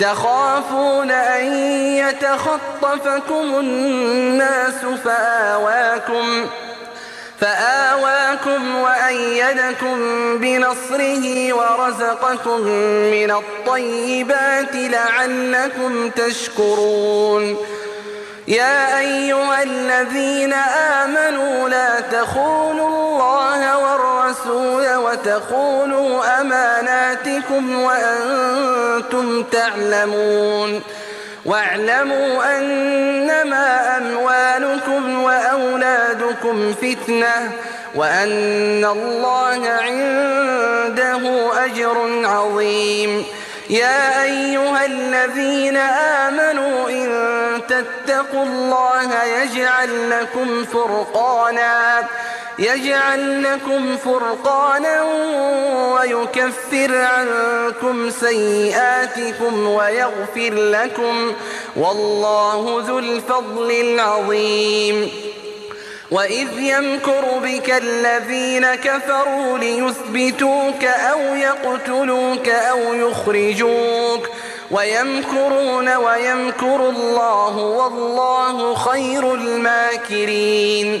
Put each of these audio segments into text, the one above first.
تخافون أن يتخطفكم الناس فآواكم فآواكم وأيدكم بنصره ورزقكم من الطيبات لعلكم تشكرون يا أيها الذين آمنوا لا تخونوا الله والرسول وتخونوا أماناتكم وأنتم تعلمون. واعلموا أنما أموالكم وأولادكم فتنة وأن الله عنده أجر عظيم. يا أيها الذين آمنوا إن تتقوا الله يجعل لكم فرقانا. يجعل لكم فرقانا ويكفر عنكم سيئاتكم ويغفر لكم والله ذو الفضل العظيم. وإذ يمكر بك الذين كفروا ليثبتوك أو يقتلوك أو يخرجوك ويمكرون ويمكر الله والله خير الماكرين.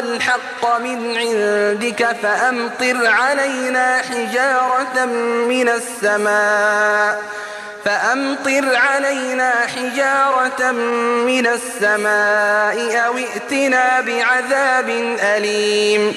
الحق من عندك فأمطر علينا حجارة من السماء فأمطر علينا حجارة من السماء أو ائتنا بعذاب أليم.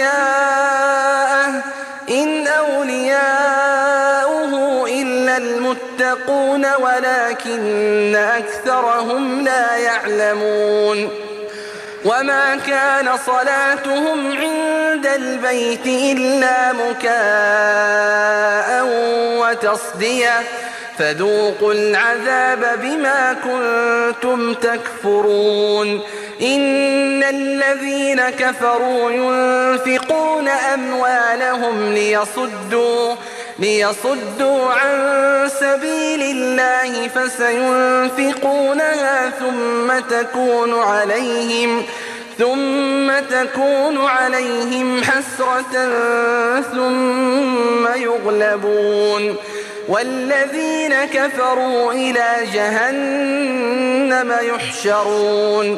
ولكن أكثرهم لا يعلمون وما كان صلاتهم عند البيت إلا مكاء وتصدية فذوقوا العذاب بما كنتم تكفرون إن الذين كفروا ينفقون أموالهم ليصدوا ليصدوا عن سبيل الله فسينفقونها ثم تكون عليهم ثم تكون عليهم حسرة ثم يغلبون. والذين كفروا إلى جهنم يحشرون.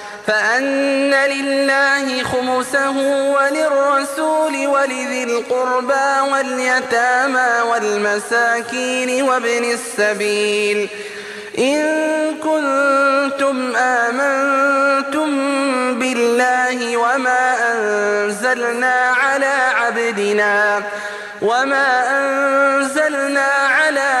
فأن لله خمسه وللرسول ولذي القربى واليتامى والمساكين وابن السبيل إن كنتم آمنتم بالله وما أنزلنا على عبدنا وما أنزلنا على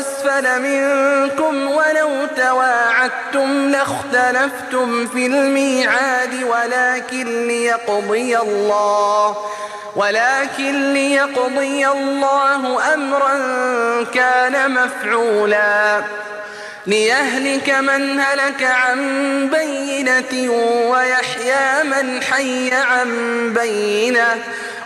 أسفل منكم ولو تواعدتم لاختلفتم في الميعاد ولكن ليقضي الله ولكن ليقضي الله أمرا كان مفعولا. ليهلك من هلك عن بينة ويحيى من حي عن بينة.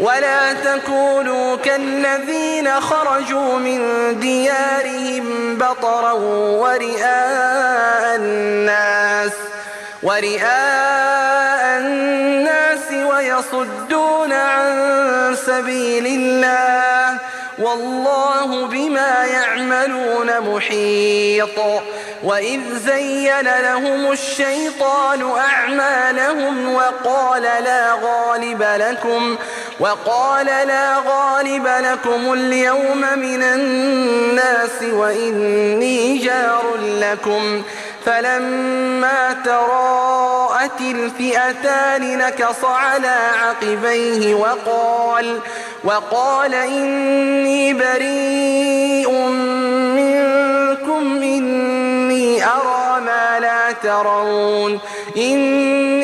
ولا تكونوا كالذين خرجوا من ديارهم بطرا ورئاء الناس ورئاء الناس ويصدون عن سبيل الله والله بما يعملون محيط وإذ زين لهم الشيطان أعمالهم وقال لا غالب لكم وقال لا غالب لكم اليوم من الناس وإني جار لكم فلما تراءت الفئتان نكص على عقبيه وقال وقال إني بريء منكم إني أرى ما لا ترون إني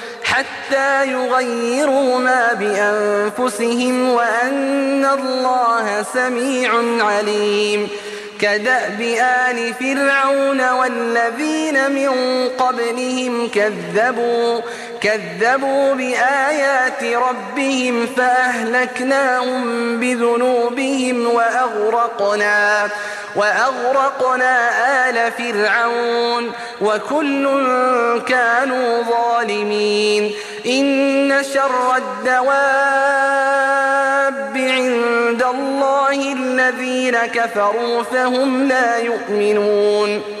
حتى يغيروا ما بأنفسهم وأن الله سميع عليم. كدأب آل فرعون والذين من قبلهم كذبوا. كذبوا بآيات ربهم فأهلكناهم بذنوبهم وأغرقنا وأغرقنا آل فرعون وكل كانوا ظالمين. إن شر الدواب عند الله الذين كفروا فهم لا يؤمنون.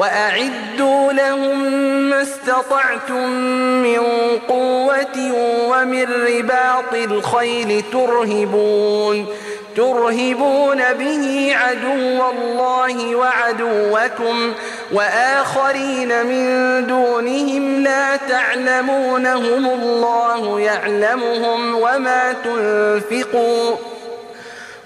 وأعدوا لهم ما استطعتم من قوة ومن رباط الخيل ترهبون ترهبون به عدو الله وعدوكم وآخرين من دونهم لا تعلمونهم الله يعلمهم وما تنفقوا.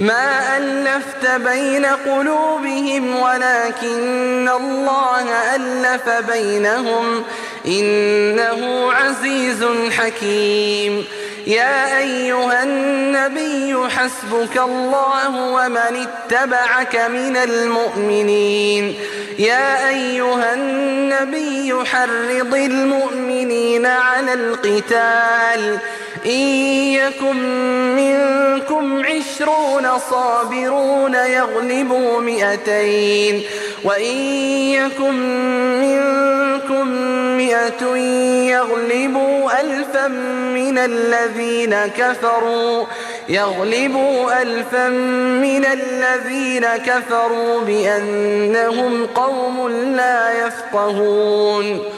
ما ألفت بين قلوبهم ولكن الله ألف بينهم إنه عزيز حكيم. يا أيها النبي حسبك الله ومن اتبعك من المؤمنين. يا أيها النبي حرض المؤمنين على القتال. إن يكن منكم عشرون صابرون يغلبوا مئتين وإن يكن منكم مئة يغلبوا ألفا من الذين كفروا يغلبوا ألفا من الذين كفروا بأنهم قوم لا يفقهون.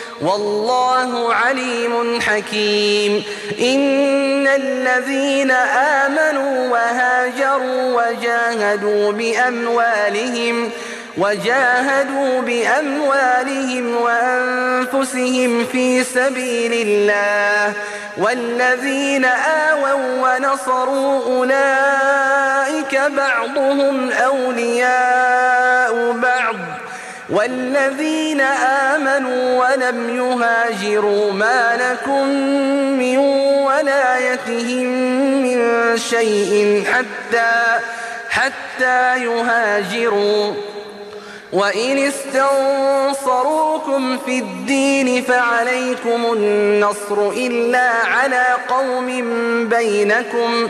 والله عليم حكيم. إن الذين آمنوا وهاجروا وجاهدوا بأموالهم وجاهدوا بأموالهم وأنفسهم في سبيل الله. والذين آووا ونصروا أولئك بعضهم أولياء بعض. والذين آمنوا ولم يهاجروا ما لكم من ولايتهم من شيء حتى حتى يهاجروا. وإن استنصروكم في الدين فعليكم النصر إلا على قوم بينكم